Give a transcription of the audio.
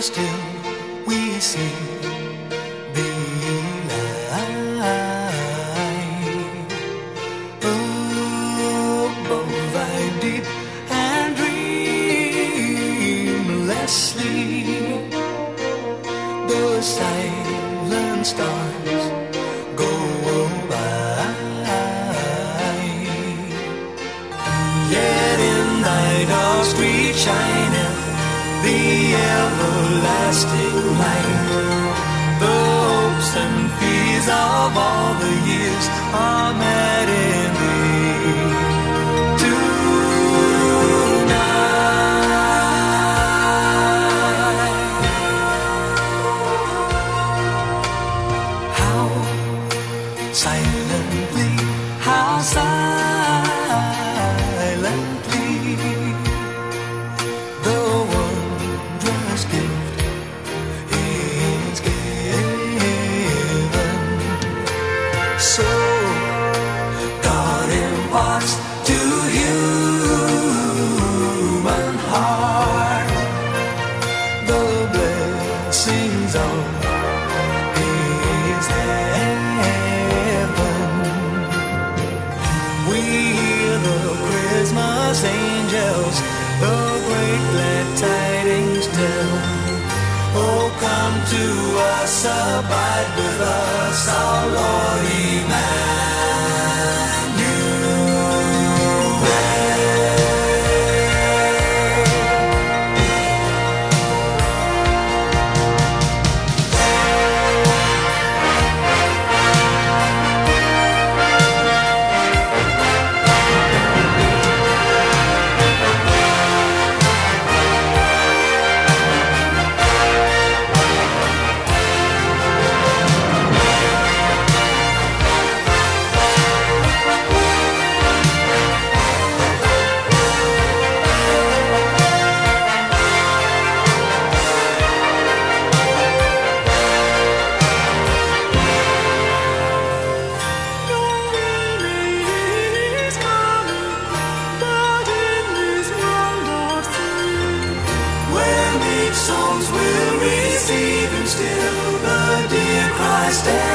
still we see the light. Above I deep and dreamlessly, the silent stars. The everlasting light. The hopes and fears of all the years are met in thee. Silently, how silently We hear the Christmas angels, the great glad tidings tell. Oh, come to us, abide with us, our Lord still the dear Christ.